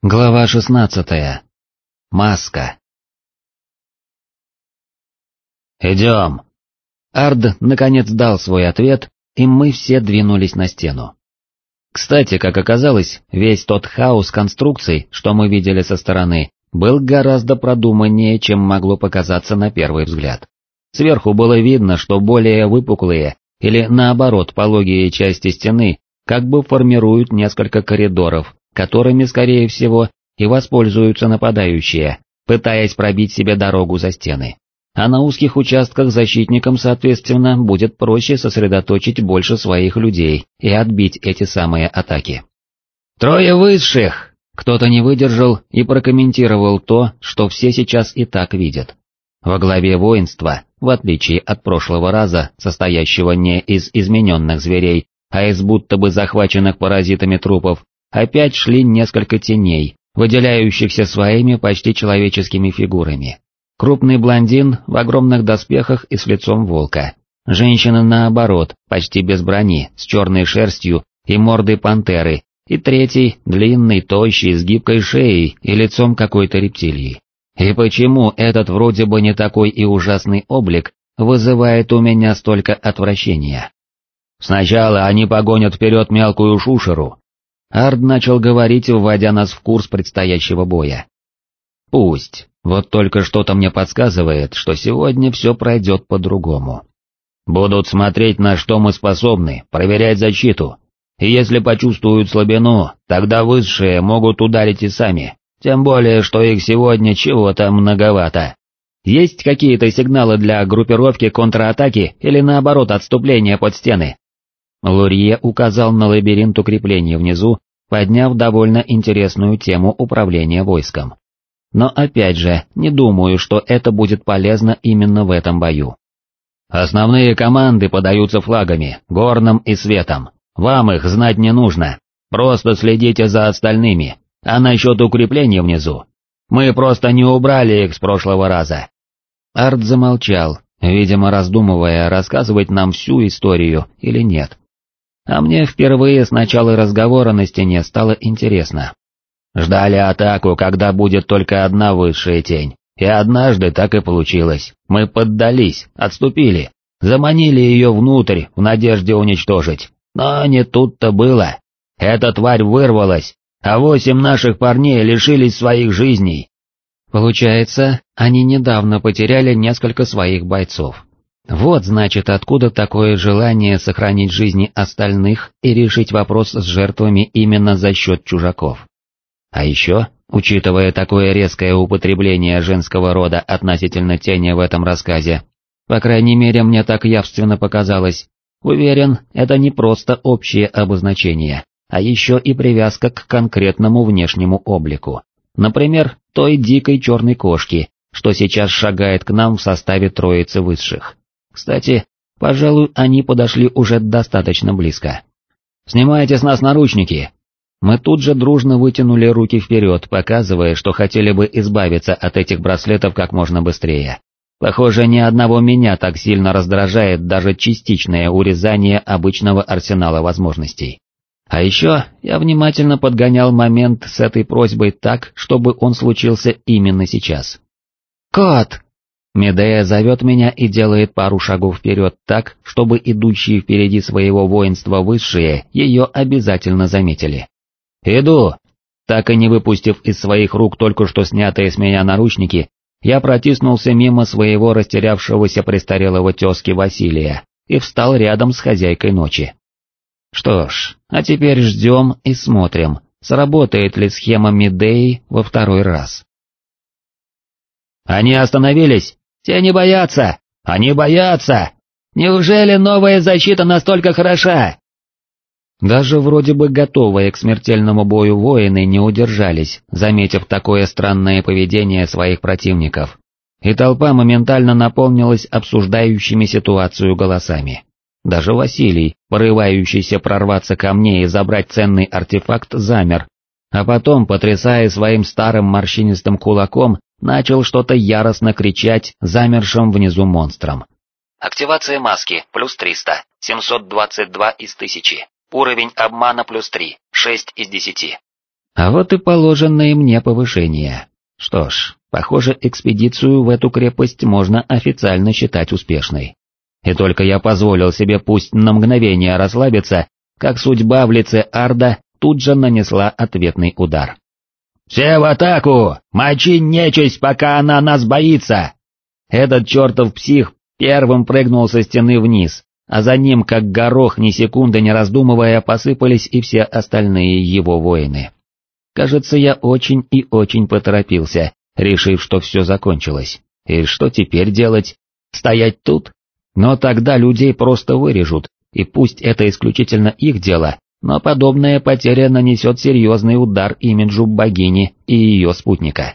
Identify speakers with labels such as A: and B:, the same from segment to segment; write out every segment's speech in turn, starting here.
A: Глава шестнадцатая. Маска. «Идем!» Ард наконец дал свой ответ, и мы все двинулись на стену. Кстати, как оказалось, весь тот хаос конструкций, что мы видели со стороны, был гораздо продуманнее, чем могло показаться на первый взгляд. Сверху было видно, что более выпуклые, или наоборот пологие части стены, как бы формируют несколько коридоров, которыми, скорее всего, и воспользуются нападающие, пытаясь пробить себе дорогу за стены. А на узких участках защитникам, соответственно, будет проще сосредоточить больше своих людей и отбить эти самые атаки. «Трое высших!» Кто-то не выдержал и прокомментировал то, что все сейчас и так видят. Во главе воинства, в отличие от прошлого раза, состоящего не из измененных зверей, а из будто бы захваченных паразитами трупов, опять шли несколько теней, выделяющихся своими почти человеческими фигурами. Крупный блондин в огромных доспехах и с лицом волка. Женщина наоборот, почти без брони, с черной шерстью и мордой пантеры, и третий, длинный, тощий, с гибкой шеей и лицом какой-то рептилии. И почему этот вроде бы не такой и ужасный облик вызывает у меня столько отвращения? Сначала они погонят вперед мелкую шушеру, Ард начал говорить, вводя нас в курс предстоящего боя. Пусть, вот только что-то мне подсказывает, что сегодня все пройдет по-другому. Будут смотреть, на что мы способны, проверять защиту. И если почувствуют слабину, тогда высшие могут ударить и сами, тем более, что их сегодня чего-то многовато. Есть какие-то сигналы для группировки контратаки или наоборот отступления под стены? Лурье указал на лабиринт укрепления внизу, подняв довольно интересную тему управления войском. Но опять же, не думаю, что это будет полезно именно в этом бою. Основные команды подаются флагами, горным и светом. Вам их знать не нужно. Просто следите за остальными. А насчет укрепления внизу? Мы просто не убрали их с прошлого раза. Арт замолчал, видимо раздумывая, рассказывать нам всю историю или нет. А мне впервые с начала разговора на стене стало интересно. Ждали атаку, когда будет только одна высшая тень. И однажды так и получилось. Мы поддались, отступили, заманили ее внутрь в надежде уничтожить. Но не тут-то было. Эта тварь вырвалась, а восемь наших парней лишились своих жизней. Получается, они недавно потеряли несколько своих бойцов. Вот значит откуда такое желание сохранить жизни остальных и решить вопрос с жертвами именно за счет чужаков. А еще, учитывая такое резкое употребление женского рода относительно тени в этом рассказе, по крайней мере мне так явственно показалось, уверен, это не просто общее обозначение, а еще и привязка к конкретному внешнему облику. Например, той дикой черной кошки, что сейчас шагает к нам в составе троицы высших. Кстати, пожалуй, они подошли уже достаточно близко. «Снимайте с нас наручники!» Мы тут же дружно вытянули руки вперед, показывая, что хотели бы избавиться от этих браслетов как можно быстрее. Похоже, ни одного меня так сильно раздражает даже частичное урезание обычного арсенала возможностей. А еще я внимательно подгонял момент с этой просьбой так, чтобы он случился именно сейчас. «Кот!» Медея зовет меня и делает пару шагов вперед так, чтобы идущие впереди своего воинства высшие ее обязательно заметили. «Иду!» Так и не выпустив из своих рук только что снятые с меня наручники, я протиснулся мимо своего растерявшегося престарелого тезки Василия и встал рядом с хозяйкой ночи. Что ж, а теперь ждем и смотрим, сработает ли схема Медеи во второй раз. «Они остановились!» Те не боятся! Они боятся! Неужели новая защита настолько хороша?» Даже вроде бы готовые к смертельному бою воины не удержались, заметив такое странное поведение своих противников. И толпа моментально наполнилась обсуждающими ситуацию голосами. Даже Василий, порывающийся прорваться ко мне и забрать ценный артефакт, замер, а потом, потрясая своим старым морщинистым кулаком, начал что-то яростно кричать замершим внизу монстром.
B: Активация маски, плюс 300, 722 из 1000. Уровень обмана плюс 3, 6 из 10.
A: А вот и положенное мне повышение. Что ж, похоже, экспедицию в эту крепость можно официально считать успешной. И только я позволил себе пусть на мгновение расслабиться, как судьба в лице Арда тут же нанесла ответный удар. «Все в атаку! Мочи нечисть, пока она нас боится!» Этот чертов псих первым прыгнул со стены вниз, а за ним, как горох, ни секунды не раздумывая, посыпались и все остальные его воины. Кажется, я очень и очень поторопился, решив, что все закончилось. И что теперь делать? Стоять тут? Но тогда людей просто вырежут, и пусть это исключительно их дело, но подобная потеря нанесет серьезный удар имиджу богини и ее спутника.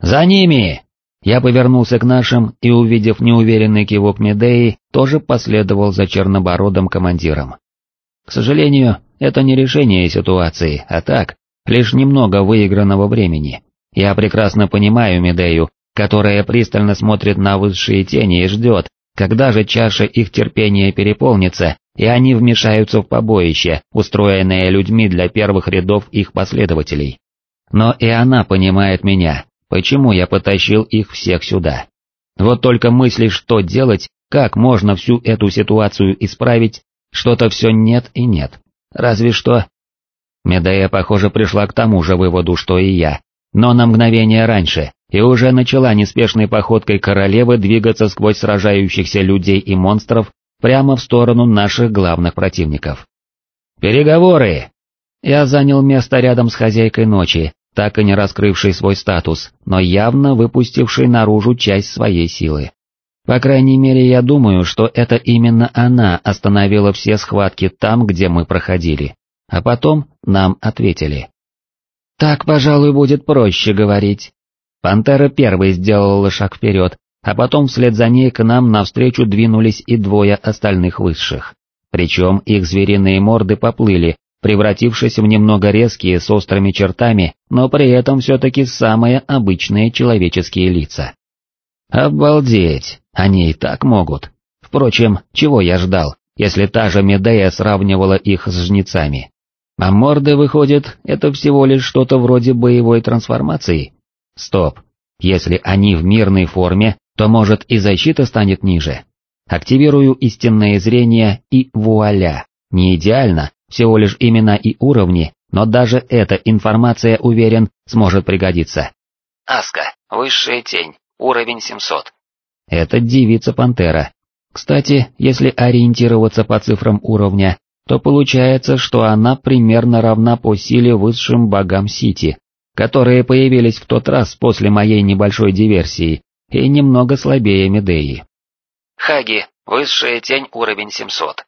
A: «За ними!» Я повернулся к нашим и, увидев неуверенный кивок Медеи, тоже последовал за чернобородым командиром. К сожалению, это не решение ситуации, а так, лишь немного выигранного времени. Я прекрасно понимаю Медею, которая пристально смотрит на высшие тени и ждет, когда же чаша их терпения переполнится, и они вмешаются в побоище, устроенное людьми для первых рядов их последователей. Но и она понимает меня, почему я потащил их всех сюда. Вот только мысли, что делать, как можно всю эту ситуацию исправить, что-то все нет и нет. Разве что... Медея, похоже, пришла к тому же выводу, что и я, но на мгновение раньше, и уже начала неспешной походкой королевы двигаться сквозь сражающихся людей и монстров прямо в сторону наших главных противников. «Переговоры!» Я занял место рядом с хозяйкой ночи, так и не раскрывший свой статус, но явно выпустивший наружу часть своей силы. По крайней мере, я думаю, что это именно она остановила все схватки там, где мы проходили, а потом нам ответили. Так, пожалуй, будет проще говорить. Пантера первой сделала шаг вперед, а потом вслед за ней к нам навстречу двинулись и двое остальных высших. Причем их звериные морды поплыли, превратившись в немного резкие с острыми чертами, но при этом все-таки самые обычные человеческие лица. Обалдеть, они и так могут. Впрочем, чего я ждал, если та же Медея сравнивала их с жнецами? А морды, выходит, это всего лишь что-то вроде боевой трансформации? Стоп, если они в мирной форме, то может и защита станет ниже. Активирую истинное зрение и вуаля. Не идеально, всего лишь имена и уровни, но даже эта информация, уверен, сможет пригодиться.
B: Аска, высшая тень, уровень 700.
A: Это девица-пантера. Кстати, если ориентироваться по цифрам уровня, то получается, что она примерно равна по силе высшим богам Сити, которые появились в тот раз после моей небольшой диверсии, и немного слабее Медеи.
B: Хаги, высшая тень, уровень 700.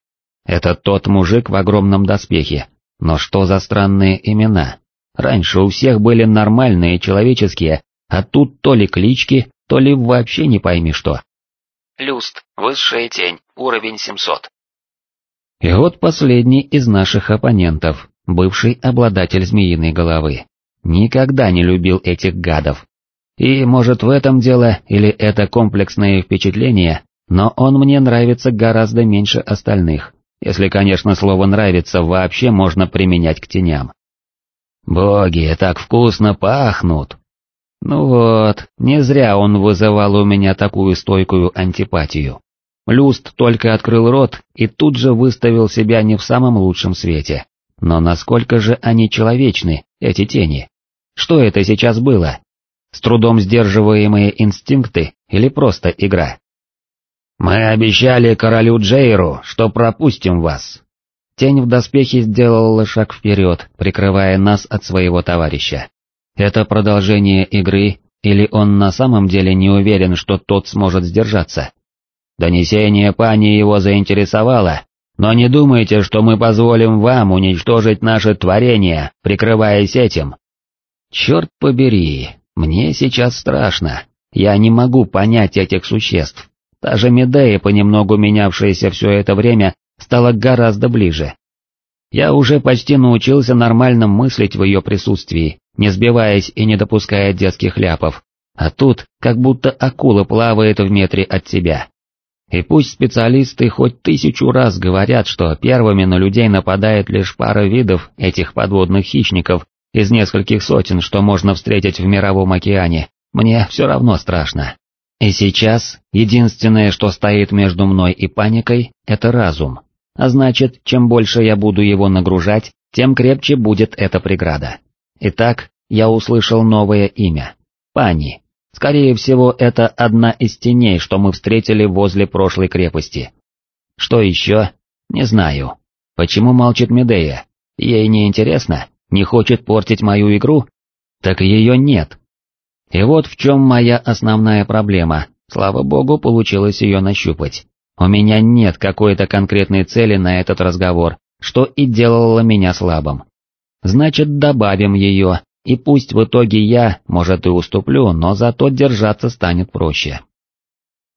A: Это тот мужик в огромном доспехе, но что за странные имена? Раньше у всех были нормальные человеческие, а тут то ли клички, то ли вообще не пойми что.
B: Люст, высшая тень, уровень 700.
A: И вот последний из наших оппонентов, бывший обладатель змеиной головы. Никогда не любил этих гадов, и может в этом дело, или это комплексное впечатление, но он мне нравится гораздо меньше остальных, если, конечно, слово «нравится» вообще можно применять к теням. Боги, так вкусно пахнут. Ну вот, не зря он вызывал у меня такую стойкую антипатию. Люст только открыл рот и тут же выставил себя не в самом лучшем свете. Но насколько же они человечны, эти тени? Что это сейчас было? С трудом сдерживаемые инстинкты или просто игра? «Мы обещали королю Джейру, что пропустим вас». Тень в доспехе сделала шаг вперед, прикрывая нас от своего товарища. Это продолжение игры, или он на самом деле не уверен, что тот сможет сдержаться? Донесение пани его заинтересовало, но не думайте, что мы позволим вам уничтожить наше творение, прикрываясь этим. Черт побери, мне сейчас страшно, я не могу понять этих существ. Та же Медея, понемногу менявшаяся все это время, стала гораздо ближе. Я уже почти научился нормально мыслить в ее присутствии, не сбиваясь и не допуская детских ляпов, а тут как будто акула плавает в метре от тебя. И пусть специалисты хоть тысячу раз говорят, что первыми на людей нападает лишь пара видов этих подводных хищников, из нескольких сотен, что можно встретить в мировом океане, мне все равно страшно. И сейчас единственное, что стоит между мной и паникой, это разум. А значит, чем больше я буду его нагружать, тем крепче будет эта преграда. Итак, я услышал новое имя. Пани. Скорее всего, это одна из теней, что мы встретили возле прошлой крепости. Что еще? Не знаю. Почему молчит Медея? Ей не интересно? Не хочет портить мою игру? Так ее нет. И вот в чем моя основная проблема, слава богу, получилось ее нащупать. У меня нет какой-то конкретной цели на этот разговор, что и делало меня слабым. Значит, добавим ее, и пусть в итоге я, может и уступлю, но зато держаться станет проще.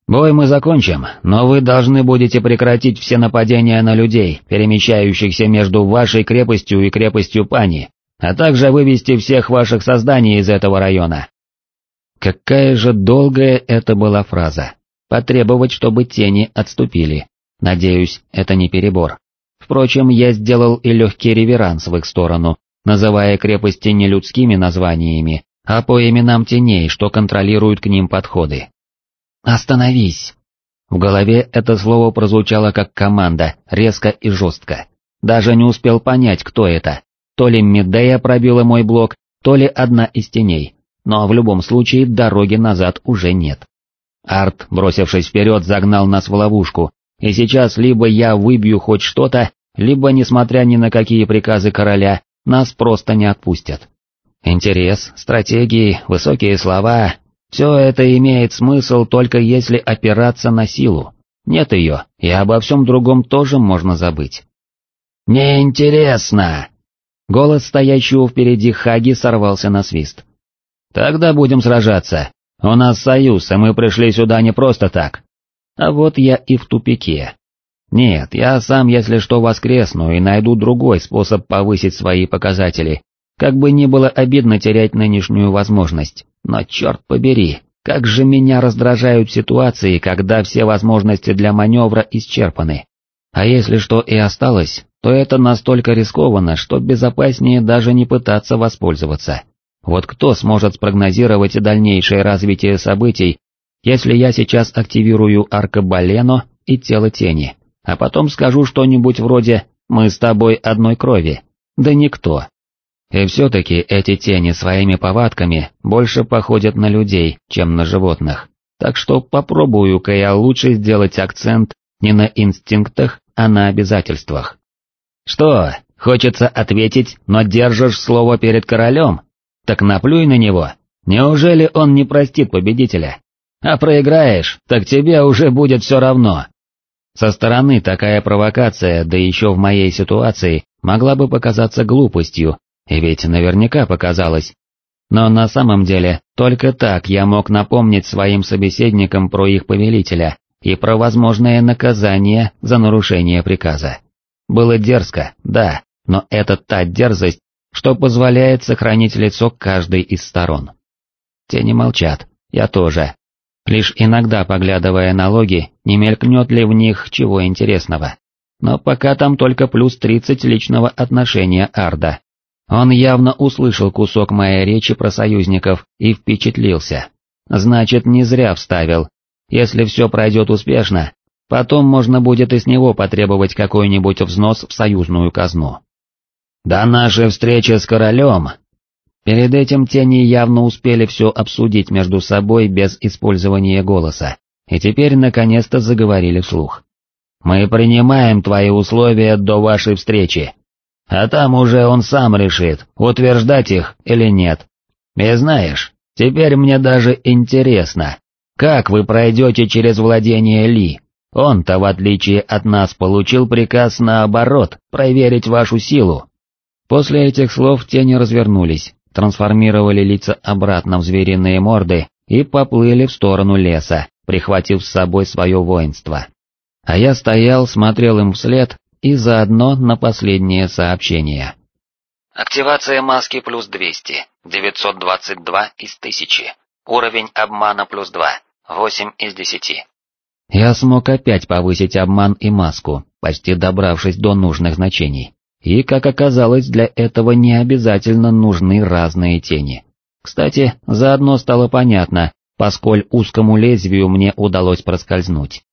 A: Бой мы закончим, но вы должны будете прекратить все нападения на людей, перемещающихся между вашей крепостью и крепостью Пани, а также вывести всех ваших созданий из этого района. Какая же долгая это была фраза. Потребовать, чтобы тени отступили. Надеюсь, это не перебор. Впрочем, я сделал и легкий реверанс в их сторону, называя крепости не людскими названиями, а по именам теней, что контролируют к ним подходы. «Остановись!» В голове это слово прозвучало как команда, резко и жестко. Даже не успел понять, кто это. То ли Медея пробила мой блок, то ли одна из теней, но в любом случае дороги назад уже нет. Арт, бросившись вперед, загнал нас в ловушку, и сейчас либо я выбью хоть что-то, либо, несмотря ни на какие приказы короля, нас просто не отпустят. Интерес, стратегии, высокие слова — все это имеет смысл только если опираться на силу. Нет ее, и обо всем другом тоже можно забыть. «Неинтересно!» Голос стоящего впереди Хаги сорвался на свист. «Тогда будем сражаться. У нас союз, и мы пришли сюда не просто так. А вот я и в тупике. Нет, я сам, если что, воскресну и найду другой способ повысить свои показатели. Как бы ни было обидно терять нынешнюю возможность, но черт побери, как же меня раздражают ситуации, когда все возможности для маневра исчерпаны. А если что и осталось, то это настолько рискованно, что безопаснее даже не пытаться воспользоваться. Вот кто сможет спрогнозировать дальнейшее развитие событий, если я сейчас активирую аркабалено и тело тени, а потом скажу что-нибудь вроде «мы с тобой одной крови», да никто. И все-таки эти тени своими повадками больше походят на людей, чем на животных, так что попробую-ка я лучше сделать акцент не на инстинктах, а на обязательствах. Что, хочется ответить, но держишь слово перед королем? Так наплюй на него. Неужели он не простит победителя? А проиграешь, так тебе уже будет все равно. Со стороны такая провокация, да еще в моей ситуации, могла бы показаться глупостью, ведь наверняка показалось. Но на самом деле, только так я мог напомнить своим собеседникам про их повелителя и про возможное наказание за нарушение приказа. Было дерзко, да, но это та дерзость, что позволяет сохранить лицо каждой из сторон. Те не молчат, я тоже. Лишь иногда поглядывая на логи, не мелькнет ли в них чего интересного. Но пока там только плюс 30 личного отношения Арда. Он явно услышал кусок моей речи про союзников и впечатлился. Значит, не зря вставил. Если все пройдет успешно, потом можно будет и с него потребовать какой-нибудь взнос в союзную казну. До нашей встречи с королем. Перед этим тени явно успели все обсудить между собой без использования голоса, и теперь наконец-то заговорили вслух. «Мы принимаем твои условия до вашей встречи, а там уже он сам решит, утверждать их или нет. И знаешь, теперь мне даже интересно, как вы пройдете через владение Ли? Он-то, в отличие от нас, получил приказ наоборот, проверить вашу силу, После этих слов тени развернулись, трансформировали лица обратно в звериные морды и поплыли в сторону леса, прихватив с собой свое воинство. А я стоял, смотрел им вслед и заодно на последнее сообщение.
B: Активация маски плюс 200, 922 из 1000, уровень обмана плюс 2, 8 из 10.
A: Я смог опять повысить обман и маску, почти добравшись до нужных значений. И, как оказалось, для этого не обязательно нужны разные тени. Кстати, заодно стало понятно, поскольку узкому лезвию мне удалось проскользнуть.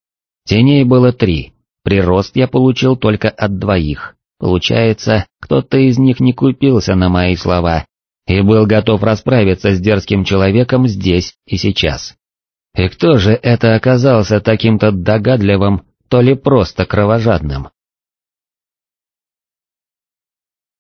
A: Теней было три, прирост я получил только от двоих. Получается, кто-то из них не купился на мои слова и был готов расправиться с дерзким человеком здесь и сейчас. И кто же это оказался таким-то догадливым, то ли просто кровожадным?